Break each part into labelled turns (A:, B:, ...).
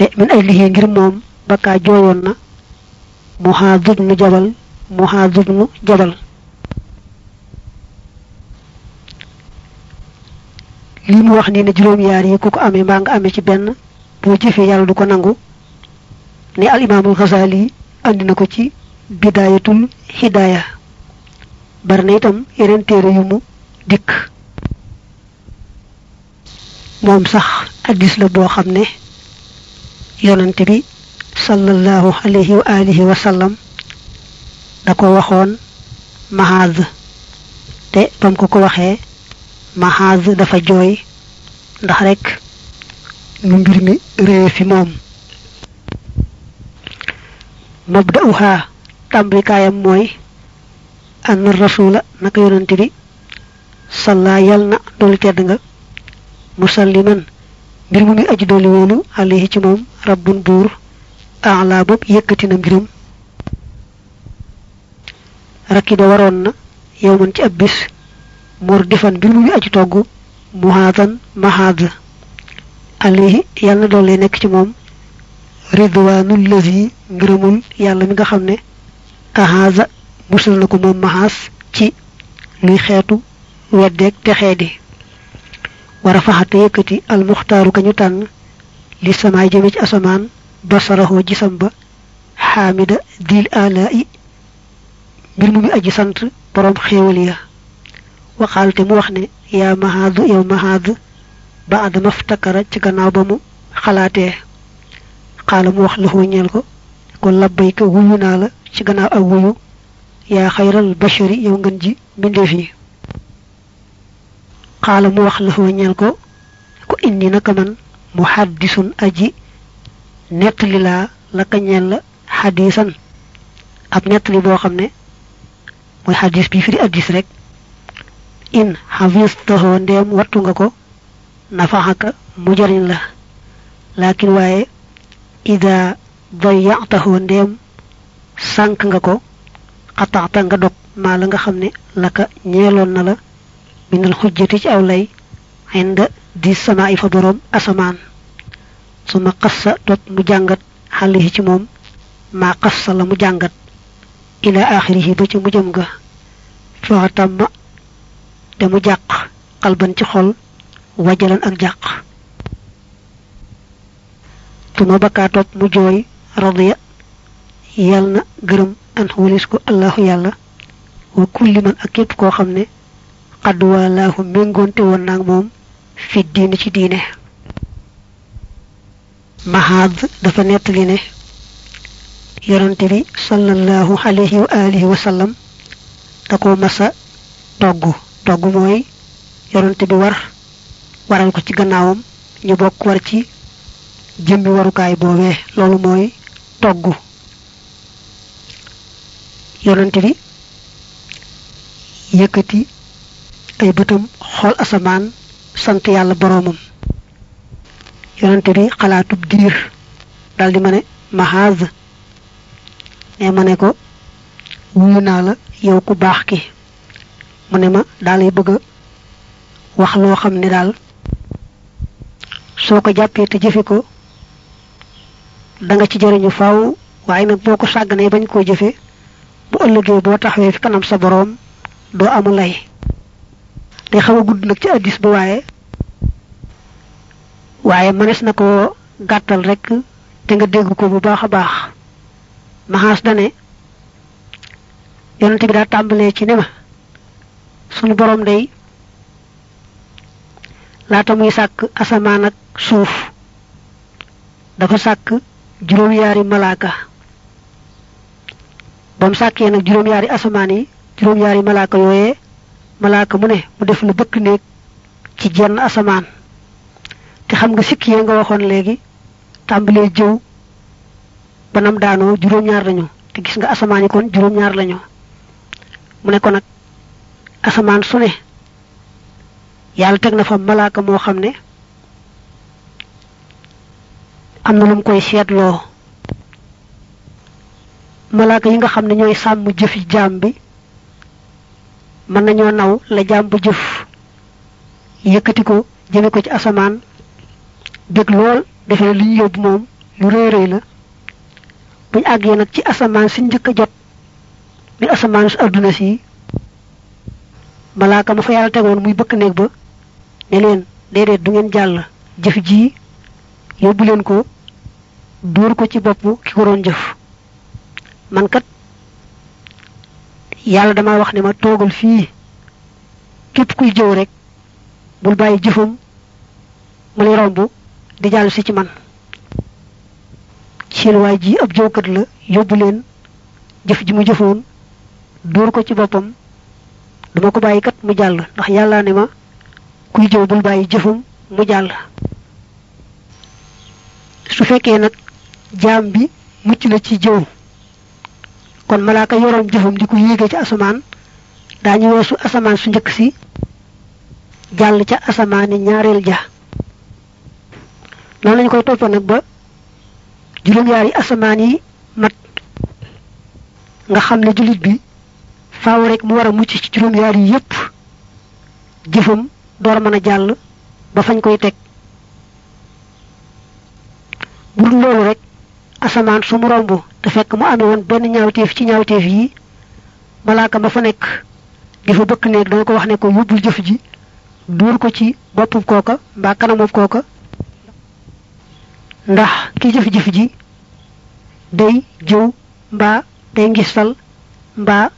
A: te min ay lihi ngir moom bakkaa jooyoon na muhaad ibnu jabal muhaad ibnu jabal. Lii mu wax nii ne juróom yaar yi ku ko amee mbaa nga amee ci benn boo jëfee yàlla du ko nangu. Ni al imaamul Xasaali andi na ko ci bidaayatul hidaaya. Bari na itam yeneen téere yu mu dikk. Moom sax addis la boo xam ne yonante bi sallallahu alayhi wa alihi wa sallam da ko waxoon mahaaz te bam ko ko waxee mahaaz dafa jooy ndax rek nu mbir mi réew fi moom mabda'uha tàmbalikaayam mooy ann rasula naka yonante bi salla yal doolu tedd nga musalliman mbir mu muy aji dooli woolu alayhi ci moom rabbun buur ala bopp yëkkati na mbiram rakki ba waroon na yow ci ab bis mor defan mbir mu muy aji togg muhaadan mahaad alayhi yàlla na doole nekk ci moom ridwaanul lazi ngërëmul yàlla mi nga xam ne ahaza musal na ko moom mahaas ci luy xeetu weddeeg te xeedi ورفعت يكتي المختار كنيتان لسماء جميج أسمان بصره جسم حامد ذي الآلاء بالمم أجسنت برم خيوليا. وقالت موخني يا مهاد يا مهاد بعد ما افتكر تغنابم خلاته. قال موخله نيلكو كل لبيك وينا لا تغنا يا خير البشر يوغنجي من ديفي xaala mu wax la ñeel ko ko indi naka man mu xaddisun aji nettali laa la ka ñeel la xadisan ab nettali boo xam ne mooy bi fi di addis rek. In xafistaxoo ndeem wattu nga ko nafaxaka mu jariñ la. Laakin waaye ida dayataxoo ndeem sànk nga ko xataxta nga dog maa la nga laka ñeeloon na la minal xujjati ci aw lay inda di sama i fa boroom asamaan. Su ma xassa tot mu jàngat xale yi ci moom maa xassa la mu jàngat. Ila axirihi ba ci mu jëm ga faxatamma te mu jàq xalban ci xol wajalan ak jàq. Tuma bakkaa topp mu jooy radiya yal na gërëm an walis ko allahu wa kulli man ak képp koo xam ne xadd waalaahu méngoonte woon naag moom fi diine ci mahaad dafa nettali ne yonante bi sallallahu alayhi wa alihi wa sallam da ko masa togg. Togg mooy yonante bi war waral ko ci gannaawam ñu bokk war ci jëmmi warukaay boobee loolu mooy togg. Bi yëkkati ay bëtam xool asamaan sant yàlla boroomam. Yonante bi xalaatub diir daldi ma ne mahaaz. Ne ma ko wuyu naa la yow ku baax ki. Mu ne ma daalay bëgg wax loo xam ne daal soo ko jàppee te jëfe da ci jëriñu faaw waaye nag boo ko bañ koo jëfe bu ëllëgee boo taxawee fi kanam sa boroom doo amu lay day xaw a gudd nag ci addis ba waaye waaye mënees na ko gàttal rek te nga dégg ko bu baax a baax. Maxaas dane yonente bi daa tàmbalee ci ne ma sunu boroom day laata muy sàkk asamaan ak suuf dafa sàkk juróom-yaari malaaka. Ba mu sàkkee nag juróom-yaari asamaan yi juróom-yaari malaaka yooyee malaaka mu ne mu def la bëkk néeg ci jenn asamaan. Te xam nga sikki yee nga waxoon léegi tàmbalee jëw banam daanoo juróom-ñaar lañu. Te gis nga asamaan yi kon juróom-ñaar lañu. Mu ne ko nag asamaan su ne yàlla teg na fa malaaka moo xam ne am na lu mu koy seetloo. Malaaka yi nga xam ne ñooy sàmm jëfi jaam bi mën nañoo naw la jaam bu jëf. Yëkkati ko jëme ko ci asamaan bëgg lool defe li yóbbu moom lu rëy rëy la. Buñ àggee nag ci asamaan si njëkk a jot mi asamaan su adduna si malaaka ma fa yàlla tegoon muy bëkk ba ne leen déedéet du ngeen jàll. Jëf ji yóbbu leen ko dóor ko ci bopp ki ko doon jëf. Man kat yàlla dama wax ne ma toogal fii képp kuy jëw rek bul bàyyi jëfam mu lay romb di jàll si ci man seen waay ji ab jëwkat la yóbbu leen jëf ji mu jëfoon dóor ko ci boppam duma ko bàyyi kat mu jàll ndax yàlla ne ma kuy jëw bul bàyyi jëfam mu jàll su fekkee nag jaam bi mucc na ci jëw kon malaaka yoroom jëfam di ko yéege ci asamaan daañu weesu asamaan su njëkk si jàll ca asamaani ñaareel ja. Noonu lañu koy toppa nag ba juróom-yaari asamaan yi mat. Nga xam ne jullit bi faaw rek mu war a mucc ci juróom-yaar yi yépp. Jëfam door mën a jàll ba fañ koy teg. Bu loolu rek asamaan su mu romb te fekk mu amee woon benn ñaawteef ci ñaawteef yi malaaka ma fa nekk di fa bëkk néeg dana ko wax ne ko yóbbul jëf ji duur ko ci boppub kooka mbaa ndax ki jëf-jëf ji day jëw mbaa day mbaa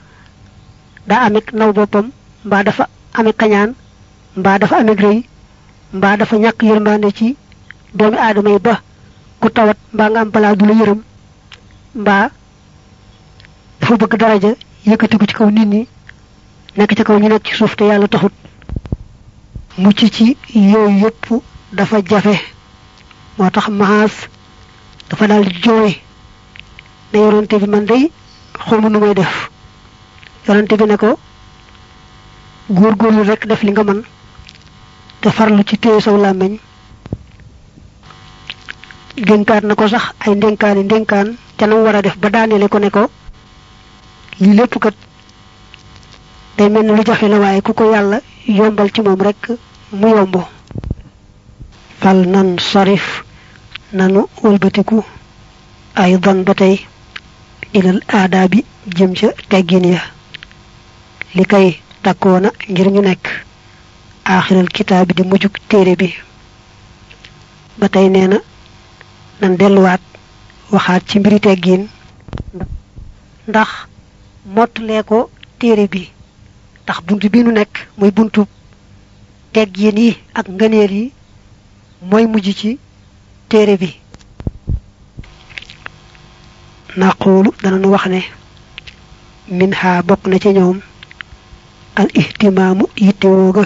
A: daa amee naw boppam mbaa dafa amee kañaan mbaa dafa amee rëy mbaa dafa ñàkk yërmande ci doomi ba ku tawat mbaa nga am balaa du la yërëm mbaa dafa bëgg daraja yëkkatiku ci kaw nit ñi nekk ci kaw ñu nekk ci suuf te yàlla taxut. Mucc ci yooyu yëpp dafa jafe. Moo tax maas dafa daal di jooy ne yonante bi man day xawma nu may def. Yonante bi ne ko góorgóorlu rek def li nga mën te farlu ci téye saw làmmeñ dénkaat na ko sax ay ndénkaani ndénkaan ca nam war a def ba daaneele ko ne ko. Lii lépp kat day mel lu jafe la waaye ku ko yàlla yombal ci moom rek mu yomb fal nan sarif nanu wëlbatiku ay dan ba tey ilal aadaa bi jëm ca teggin ya. Li kay ngir ñu nekk. Aaxiral kitaab di mujjug téere bi. Ba tey nan delluwaat waxaat ci mbiri teggiin ndax mottalee ko téere bi ndax bunt bi nu nekk muy buntu teggiin yi ak ngëneel yi mooy mujj ci téere bi. Naqulu danañu wax ne min ha bokk na ci ñoom al ihtimaamu yittewooga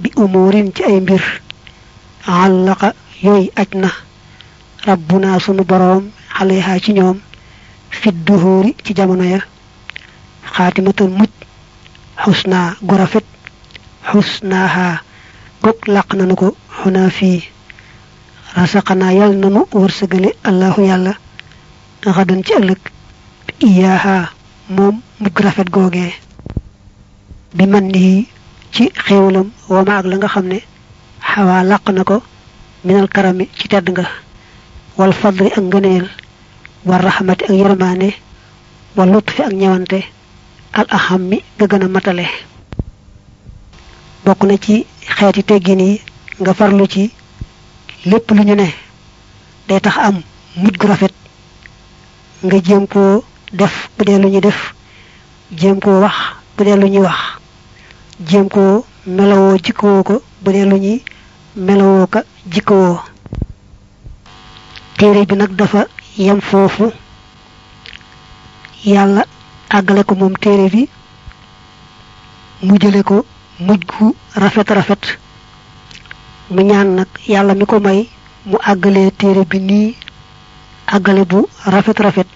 A: bi umurin ci ay mbir. Àllaqa yooyu aj na. Rabbuna sunu boroom xaleha ci ñoom fit duhóori ci jamono ya xaatimatal muj xusna gu rafet xusnaaha gog làq nanu ko xunaa fii rasaqanaa yal nanu wërsëgale allahu yàlla xadan ci ëllëg iyaaha moom mujj rafet googee bi man nii ci xéewalam wama ak la nga xam ne xawaa làq na ko minal karami ci tedd nga wal fadli ak ngëneel war raxmati ak yërmaane wal lutfi ak ñewante al aham mi nga gën a matale. Bokk na ci xeeti teggin yi nga farlu ci lépp lu ñu ne day tax am mujj gu rafet. Nga jéem koo def bu dee lu ñuy def jéem koo wax bu dee lu ñuy wax jéem koo melowoo jikkowoo ko bu dee lu ñuy melowoo ka téere bi nag dafa yem foofu. Yàlla àggale ko moom téere bi mu jële ko rafet rafet. Mu ñaan nag yàlla mi may mu àggalee téere bi nii àggale bu rafet rafet.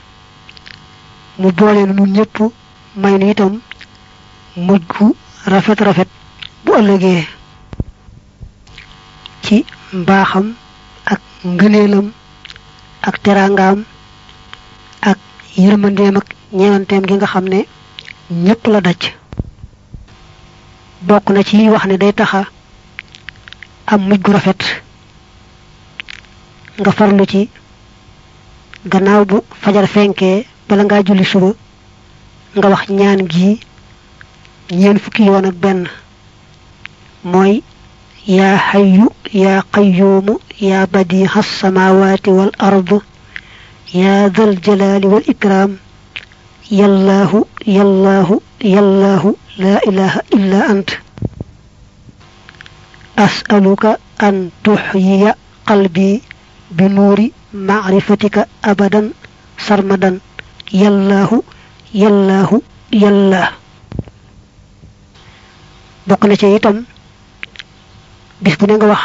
A: Mu boole nu ñëpp may nu itam rafet rafet bu ëllëgee ci mbaaxam ak ngëneelam ak teraangaam ak yërmandeem ak ñeewanteem gi nga xam ne ñëpp la daj. Bokk na ci wax ne day taxa am mujj gu rafet. Nga farlu ci gannaaw bu fajar fenkee bala ngaa julli suba nga wax ñaan gi ñeen fukki yoon ak benn. Mooy يا حي يا قيوم يا بديع السماوات والأرض يا ذا الجلال والإكرام. يا الله يا الله يا الله لا إله إلا أنت. أسألك أن تحيي قلبي بنور معرفتك أبدا سرمدا. يا الله يا الله يا الله. بقنا شيئا. Bis bu ne nga wax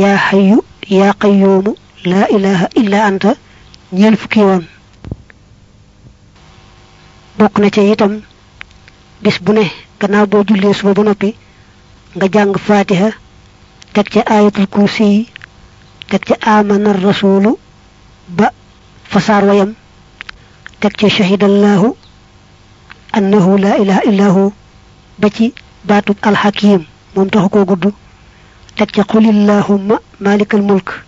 A: yaa xayu yaa qayyuumu laa ilaha illa anta ñeen fukki yoon bokk na ci itam bis bu ne gannaaw boo jullee suba ba noppi nga jàng fatiha teg ca ayatul kursi teg ca amana rasulu ba fasaar wayam teg ca shahidallahu annahu la ilaha illa hu ba ci baatub alxakim moom taxu koo gudd تك قل اللهم مالك الملك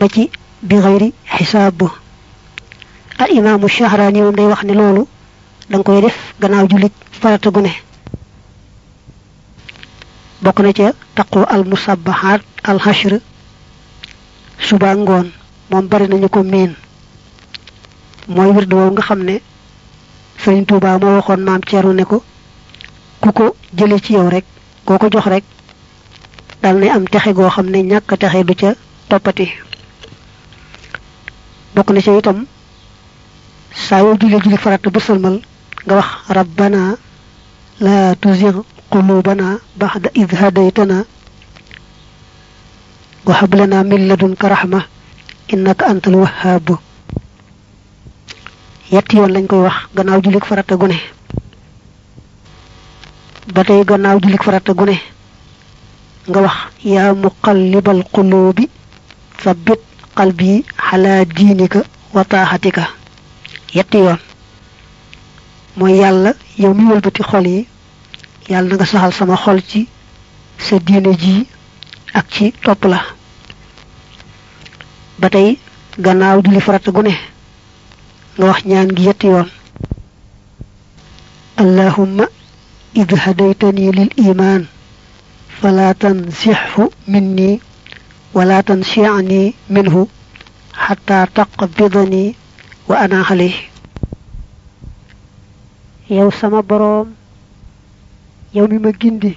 A: بتي بغير حساب. الإمام الشهراني يوم داي واخني لولو دانكوي ديف غناو جوليت فراتو غني. بوكنا تي تقوى المصبحات الحشر سبانغون موم بارنا نيكو مين. موي ورد ووغا خامني سيرن توبا مو واخون مام تيرو نيكو كوكو جيلي سي يو ريك كوكو جوخ ريك. Dal ne am texe goo xam ne ñàkk texe du ca toppati bokk na ca itam saa yoo julli julli farata ba sëlmal nga wax rabbana la tuzigh qulubana ba'da idh hadaytana wa hab lana min ladunka rahma innaka antal wahhab yetti yoon lañ koy wax gannaaw jullik farata gune ba tey gannaaw jullik farata gune nga wax yaa muqallibal qulubi sabbit qalbi ala diinika wa taaxatika yetti yoon mooy yàlla yow mi wëlbati xol yi yàlla nga saxal sama xol ci sa diine ji ak ci topp la ba tey gannaaw julli farata gu ne nga wax ñaan gi yetti yoon allahumma id hadaytani lil iman tansixhu minni wala tansiani minhu xata taqbidani wa ana xale yow sama boroom yow mi ma gindi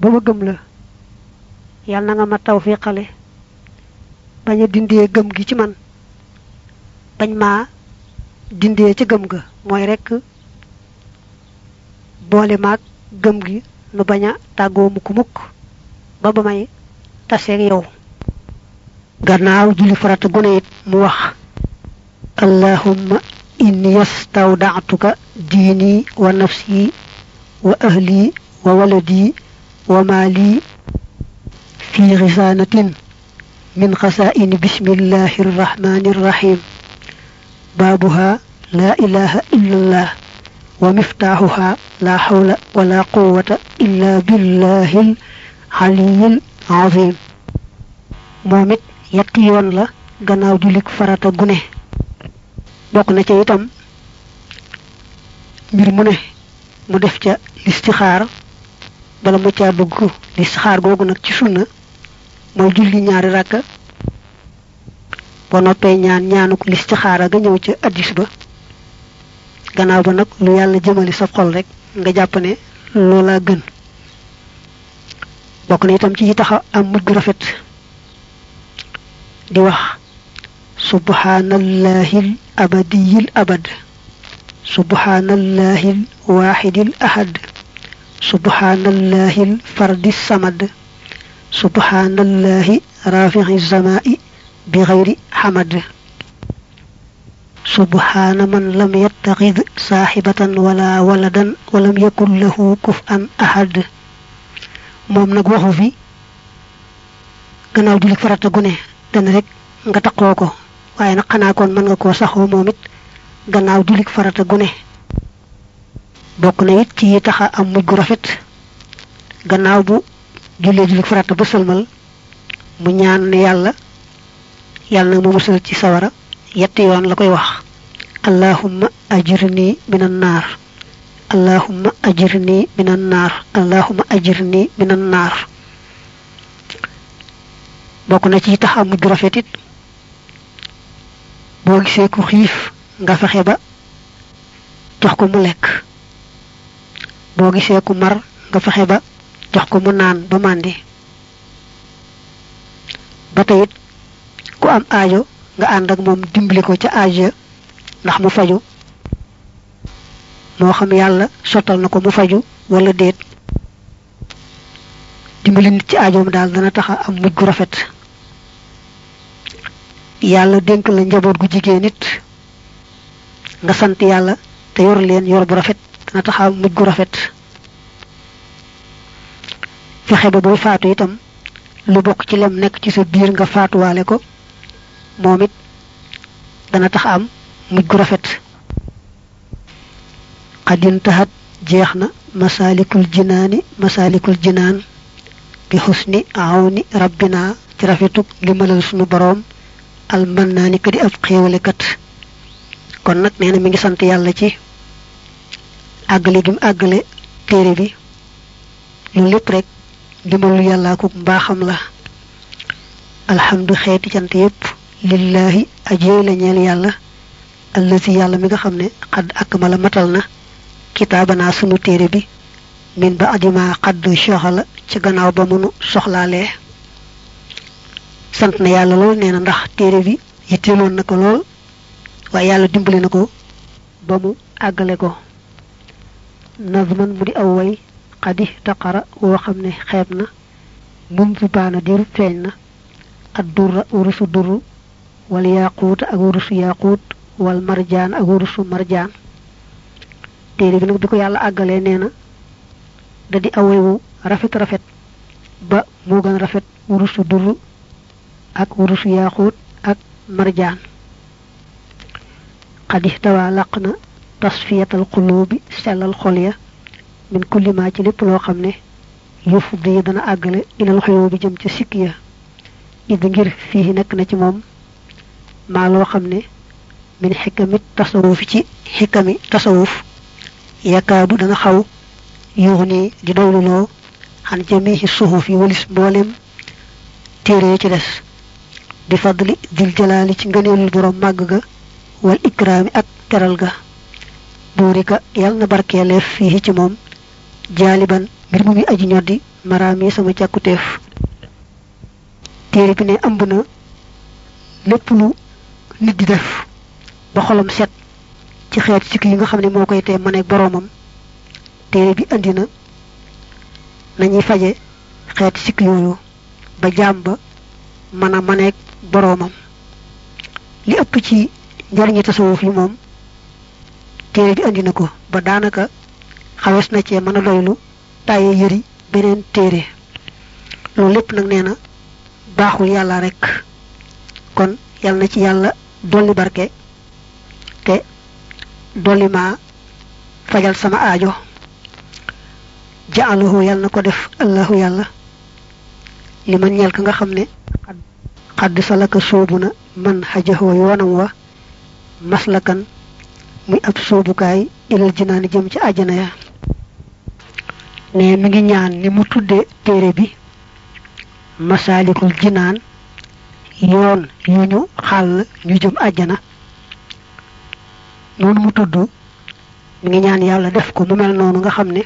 A: ba ma gëm la yàlla na nga ma tawfiqale bañ a dindee gëm gi ci man bañ maa dindee ca gëm ga mooy rekk boole maag gëm gi nu bañ a tàggoo mukk mukk ba ba may taseeg yow gannaaw julli farata gune it mu wax allahumma inni yastawda'tuka diini wa nafsi wa ahli wa waladi wa maali fi xisaanatin min xasaa'ini bismillahi irrahmani irrahim baabuha laa ilaha illa allah wa ومفتاحها لا حول ولا قوة إلا بالله العلي العظيم. مومت يقيون لا غناو جليك فراتا غنه بوك نتا يتام مير مونه مو ديف تا الاستخار بلا مو تا بوغ الاستخار غوغو نك تي سنة مو جولي نياري راكا بو نوبي نيان نيانوك الاستخاره غنيو تي اديس با gannaaw ba nag lu yàlla jëmali sa xol rek nga jàpp ne loola gën bokk na itam ci taxa am mujj gu rafet di wax subhanallahil abadiyil abad subhanallahil waaxidil ahad subhanallahil fardis samad subhanallahi rafixi zamaa'i bi xayri xamad subhana man lam yattaxid saaxibatan wala waladan walam yakun lahu kuf'an ahad moom nag waxu fi gannaaw julik farata gune dana rek nga taqoo ko waaye nag xanaa kon mën nga koo saxoo moom it gannaaw julik farata gune bokk na it ci taxa am rafet gannaaw bu jullee julik farata ba sëlmal mu ñaan yàlla nag ma musal ci sawara yetti yoon la koy wax allahumma ajirni minan naar allahumma ajirni minan naar allahumma ajirni minan naar bokk na ci tax am mujj rafet it. Boo gisee ku xiif nga fexe ba jox ko mu lekk. Boo gisee ku mar nga ba ko mu ku am aajo nga ànd ak dimbali ko aajo ndax mu faju moo xam yàlla sottal na ko mu faju wala déet dimbali nit ci aajoom daal dana taxa am mujj gu rafet. Yàlla dénk la njaboot gu jigéen nit nga sant yàlla te yor leen yor bu rafet dana taxa am gu rafet. Fexe ba faatu itam lu bokk ci lem nekk ci sa biir nga faatuwaale ko moom it dana tax am mujj gu rafet. Xadin taxat jeex na. Masaalikul jinaani masaalikul jinaan. Bi xusni awni rabbina. Ci rafetuk limalal sunu boroom. Al mën naa ni ka di ab xéewalekat. Kon nag nee na mi ngi sant yàlla ci àggale gi mu àggale téere bi. Loolu lépp rek dimbalu yàllaa ko mbaaxam la. Alhamdu xeeti cant yépp. Lillahi ajey la ñeel yàlla allazi yàlla mi nga xam ne xadd ak ma la matal na kitaabanaa sunu téere bi min ba adima xadd soxala ci gannaaw ba mënu soxlaalee sant na yàlla lool nee na ndax téere bi yitteeloon na ko lool waaye yàlla dimbali na ko ba mu àggale ko nazman mu di aw way xadi taqara woo xam ne xeeb na mun fi baana diru feeñ na ad durra wurusu durru wal yaquut ak wurusu yaquut wal marjaan ak wurusu marjaan. Téere bi nag bi ko yàlla àggalee nee na da di away wu rafet rafet ba moo gën rafet wurusu durru ak wurusu yaquut ak marjaan. Xadi tawaa làq na tasfiyatal xuluubi sellal xol ya min kulli ma ci lépp loo xam ne yëf di dana àggale ilal xuyoo bi jëm ca sikk ya. Id ngir fii nekk na ci moom maa loo xam ne من حكم التصوف تي حكم التصوف يكاد دنا خاو يغني دي دولو نو عن جميع الصحف ولس بولم تيري تي دس دي فضل دي الجلال تي غنيل دورو ماغغا والاكرام اك كرالغا بوريكا يال نبركيل فيه تي موم جالبا غير مومي ادي نودي مرامي سما تياكوتيف تيري بني امبنا لپ لو نيت دي ba xolam set ci xeet sikk yi nga xam moo koy tee maneeg boroomam téere bi andi na nañuy faje xeeti sikk yooyu ba ba mën a boroomam li ëpp ci njariñi tasawuf yi moom téere bi andi na ko ba daanaka xawes na cee mën a doylu tàyyee yëri beneen téere loolu lépp nag nee na baaxul yàlla rek. Kon yal na ci yàlla dolli barke dolli ma fajal sama aajo. Jaalahu yal na def allahu yàlla. Li man ñeel ka nga xam ne xadd salaka soobu man xajaxoo yoonam wa maslakan muy ab soobukaay ilal jinaani jëm ci ya. Ne mi ngi ñaan ni mu tudde téere bi masaalikul jinaan yoon yu ñu xàll ñu jëm àjjana noonu mu tudd mi ngi ñaan yàlla def ko mu mel noonu nga xam ne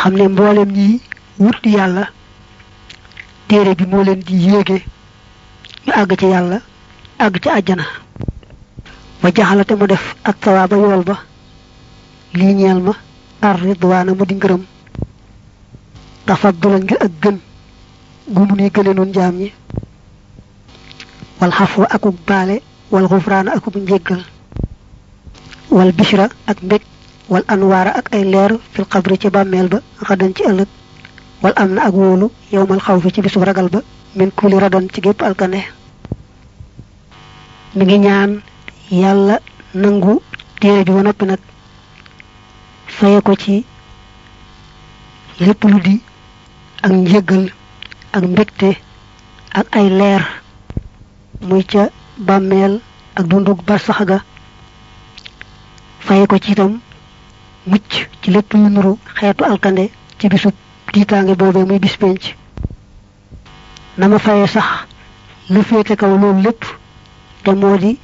A: xam ne mboolem ñi wut yàlla téere bi moo leen di yéege ñu àgg ci yàlla àgg ci àjjana. Ba jaxalate mu def ak sawaaba yool ba lii ñeel ma ar ridwaana mu di ngërëm tafaddulan ngir ak gën gu mu nuy gële noon jaam ñi wal akuk baale wal xufraana akuk njéggal wal bishra ak wal anwaara ak ay leer fil xabri ci bàmmeel ba xadan ci ëllëg wal am na ak wóolu yowmal xaw fi ci bisu ragal ba min kuli radan ci gépp alkane mi ngi ñaan yàlla nangu téere bi ba noppi nag ko ci lépp lu di ak njéggal ak mbégte ak ay leer muy ca bàmmeel ak dundug bar sax ga faye ko ci itam mucc ci lépp lu nuru xeetu alkande ci bisub tiitaange boobee muy bis penc. Na ma faye sax lu féete kaw loolu lépp te moo di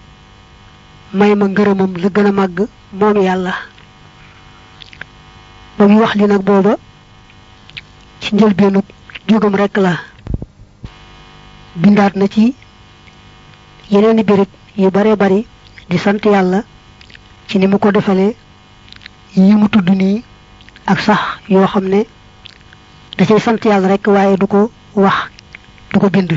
A: may ma ngërëmam la gën a màgg moom yàlla. Ba muy wax li nag booba ci njëlbeenu jógam rekk la. Bindaat na ci yeneeni béréb yu bare bari di sant yàlla ci ni mu ko yi mu tudd nii ak sax yoo xam ne da cay sant yàlla rekk waaye du ko wax du ko bind.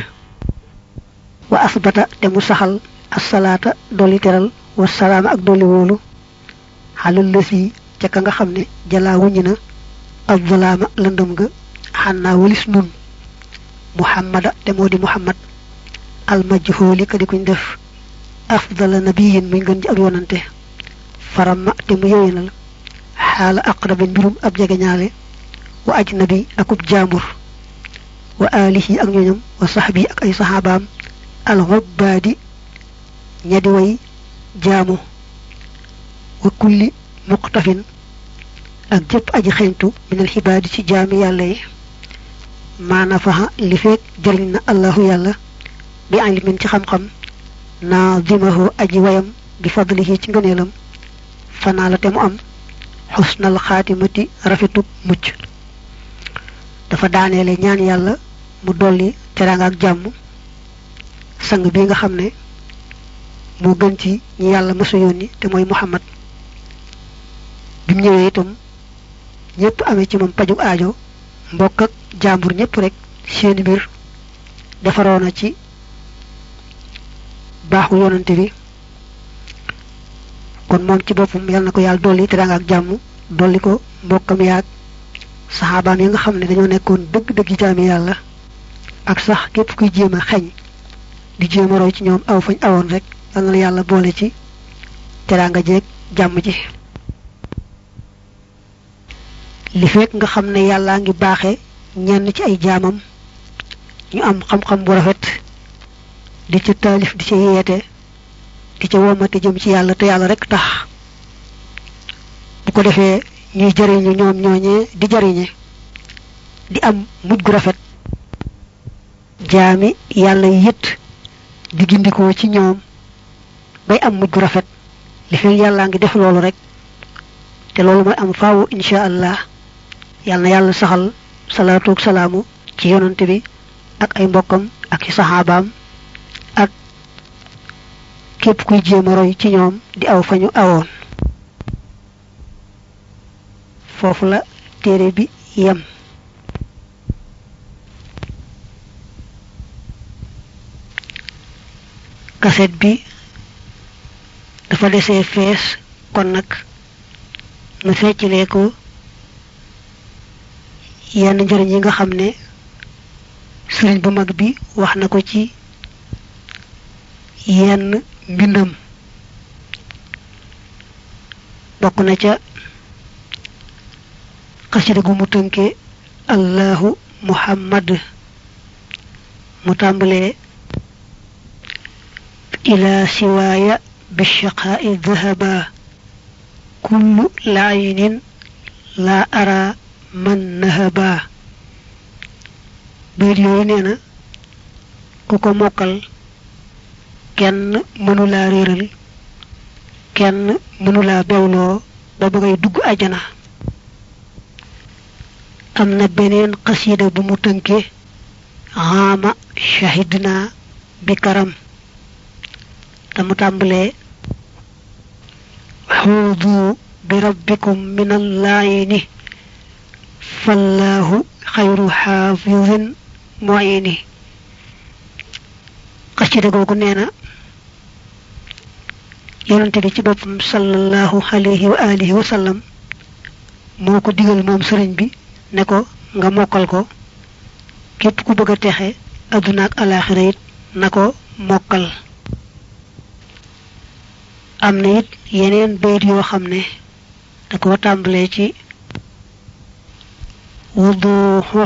A: Wa asbata te mu saxal assalaata dolli teral wa salaama ak dolli wóolu xalal lësi ca ka nga xam ne jalaa ga xannaa walis nun. Muhammada te moo di muhammad. Almajhooli ka di kuñ def. Afdala nabiyin muy ji ab yonante ab jegeñaale wa ajnabi akub jaambur wa alihi ak ñoñam wa saxbi ak ay saxaabaam alxubbaadi ñadi way jaamu wa kulli muqtafin ak jëpp aji xeñtu minal xibaadi ci jaami yàlla yi maana faxa li feek jëriñ na allahu yàlla bi ilmin ci xam-xam naadimahu aji wayam bi fadlihi ci ngëneelam fanaa la te mu am. Xusnal xaatimati rafetuk mucc. Dafa daaneele ñaan yàlla mu dolli teraanga ak jàmm. Sang bi nga xam ne moo gën ci ñi yàlla yónni te mooy muhammad. Bi mu ñëwee itam ñëpp amee ci moom pajug aajo mbokk ak jàmbur ñëpp rek seeni mbir ci baaxu yonante bi kon moom ci boppam yal na ko yàlla dolli teraanga ak jàmm dolli ko mbokkam yaag saxaabaam yi nga xam ne dañoo nekkoon dëgg-dëgg jaami yàlla ak sax képp kuy jéem a xeñ di jéem a roy ci ñoom aw fañ awoon rek yal na yàlla boole ci teraanga jeeg jàmm ji. Li fekk nga xam ne yàllaa ngi baaxe ci ay jaamam ñu am xam-xam bu rafet di ca taalif di ca yeete di ca womate jëm ci yàlla te yàlla rek tax. Bu ko defee ñuy jariñu ñoom ñooñee di jariñe di am mujj gu rafet. Jaami yàlla yit di gindikoo ci ñoom bay am mujj gu rafet. Li fekk yàllaa ngi def loolu rek. Te loolu mooy am faawu insha allah. Yàlla na yàlla saxal salaatu salaamu ci yonante bi ak ay mbokkam ak ci saxaabaam képp kuy jéem a roy ci ñoom di aw fa ñu awoon. Foofu la téere bi yem. Kaset bi dafa desee fees kon nag nu feccilee ko yenn njëriñ yi nga xam ne bu mag bi wax na ci yenn mbindam bokk na ca xasida gu mu tënke allahu muhammad. Mu tàmbalee ila siwaaya bishaqaa'i dhahaba. Kullu laayinin laa ara man nahaba. Bayit yooyu nee na ku ko kenn mënulaa réeral kenn mënulaa bewloo ba ba ngay dugg ajana am na beneen xasida bu mu tënke xaama shahidna bi karam te mu tàmbalee xuudu bi rabbikum min allaayini fallaahu xayru xaafidin muini xasida googu nee na yonante bi ci boppam sallallahu alayhi wa alihi wa sallam moo ko digal moom sëriñ bi ne ko nga mokkal ko képp ku bëgg texe adduna ak alaxira it na ko it yeneen bayit yoo xam ne da ko tàmbalee ci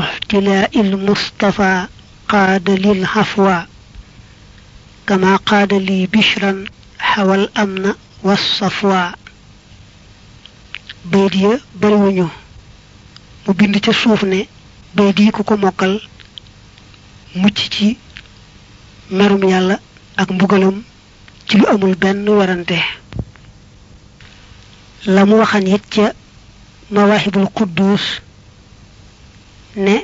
A: ixtilaa il mustafa qaada lil xafwa kama qaada li bishran xawal am na was safwa bayit ya bariwuñu. Mu bind ca suuf ne bayit yi ku mucc ci merum yàlla ak mbugalam ci lu amul benn werante. La mu waxan it mawahibul quddus ne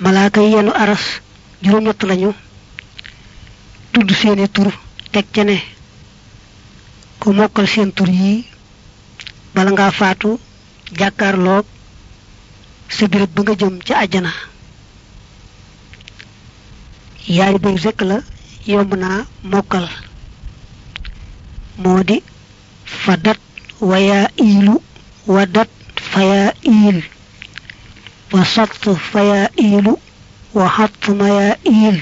A: malaaka yenu aras juróom ñett lañu tudd seeni tur teg ca ne ku mokkal seen tur yi bala ngaa faatu jàkkaarloog sa birëb ba nga jëm ca àjjana. Yaari bay rekk la yomb fadat wayaa iilu wadat fayaa iil. Wa satt fayaa iilu wa xatt mayaa iil wa kam kayaa iilu wa sam kayaa iil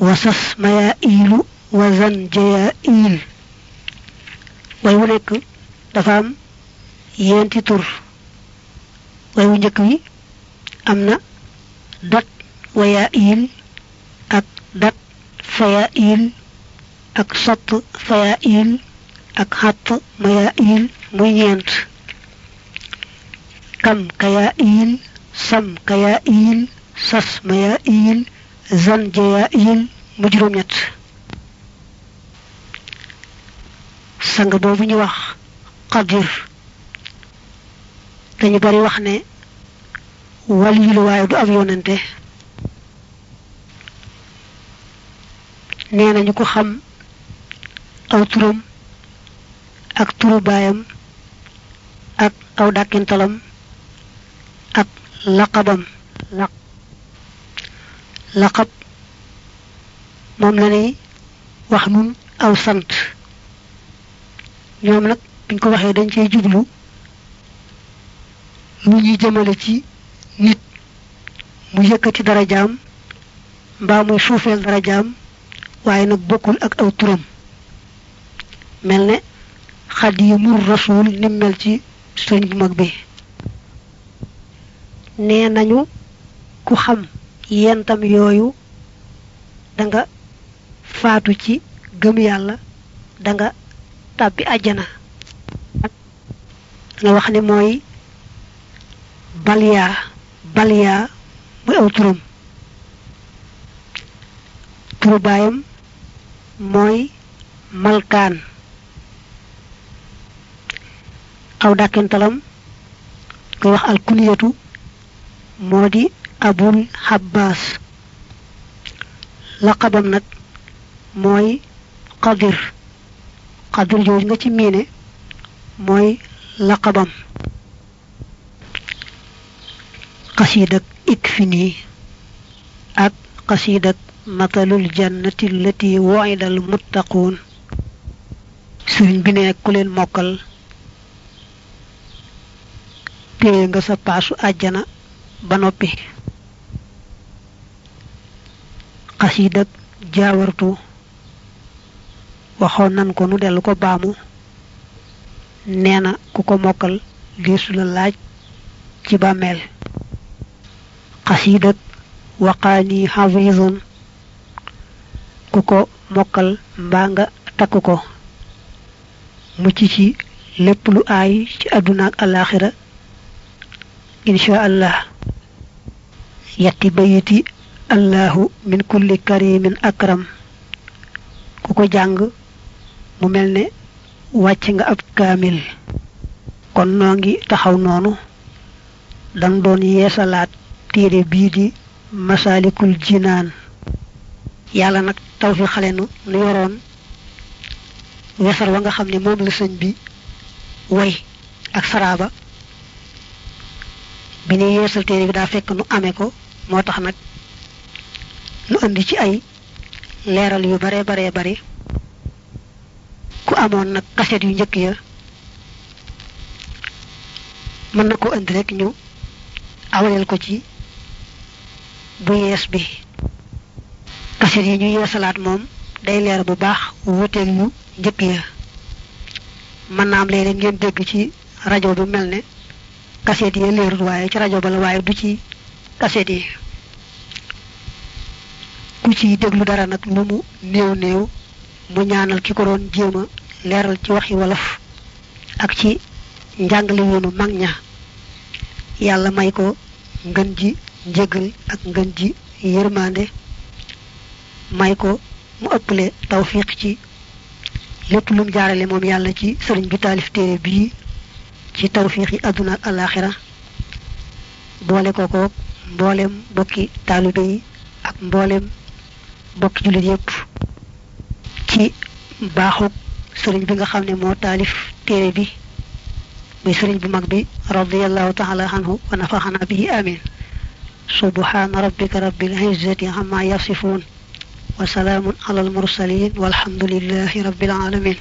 A: wa sas mayaa iilu wa zan jayaa iil way wu nekk dafa am yenti tur. way wu njëkk wi am na dat wayaa iil ak dat fayaa iil ak sott fayaa iil ak xatt mayaa iil muy ñeent zan jayaa iil mu juróom ñett sang boobu ñu wax xadir dañu bari wax ne wal yu la waaye du ab yonante nee nañu ko xam aw turam ak turu baayam ak aw dàkkintalam ak laqabam laq laqab moom la ni wax nun aw sant ñoom nag biñ ko waxee dañ cey jublu lu ñuy jëmale ci nit mu yëkkati darajaam mbaa muy suufeel darajaam waaye nag bokkul ak aw turam mel ne xadimur rasul ni mel ci sëñ bu mag bi nee nañu ku xam yentam yooyu danga faatu ci gëm yàlla danga tàbbi àjjana. Nga wax ne mooy balyaa balyaa muy aw turam. Turu baayam mooy malkaan. Aw dàkkintalam wax alkuniyatu مودي ابو حباس لقبم نك موي قدر قدر جوج نتي ميني موي لقبم قصيدة اكفني اب قصيدة مثل الجنة التي وعد المتقون سرين بني كلين موكل تيغا سا باسو ba noppi xasiidak jaawartu waxoon nan ko nu dellu ko baamu nee na ku ko mokkal deesu la laaj ci bàmmeel xasiidak waqaani xafiison ku ko mokkal mbaa nga ci lépp lu aay ci àdduna ak insha allah yetti bayiti allahu min kulli karimin akram ku ko jàng mu mel ne wàcc nga ab kaamil kon noo taxaw noonu dang doon yeesalaat téere bii di masaalikul jinaan yàlla nag taw fi nu nu yoroon wa nga xam ne moom la sëñ bi way ak saraaba bi ne yeesal téere bi daa fekk nu amee ko moo tax nag nu indi ci ay leeral yu bare bare bare ku amoon nag kaset yu njëkk ya mën na ko indi rek ñu awaleel ko ci bu yees bi. Kaset yi ñu yeesalaat moom day leer bu baax wuteeg yu njëkk ya. Mën naa am léeg-léeg ngeen dégg ci rajo bi mel ne yi leerul waaye ci rajo ba la waaye du ci kaset yi ku ci déglu dara nag lu mu néew néew mu ñaanal ki ko doon jéema leeral ci waxi wolof ak ci njàngale yoonu mag ña. Yàlla may ko ngën ji njégal ak ngën ji yërmande may ko mu ëpple tawfiq ci lépp lum jaarale moom yàlla ci sëriñ bi taalif téere bii ci tawfiq yi àdduna ak alaxira boole mboolem bokki taalibe yi ak mboolem bokki jullit yépp ci baaxuk sëriñ bi nga xam ne moo taalif téere bi muy sëriñ bu mag bi radiallahu taala anhu wa nafaxana bihi amin subhana rabbika rabbil izzati amma yasifun wa salaamun ala al mursalin walhamdulillahi rabbil alamin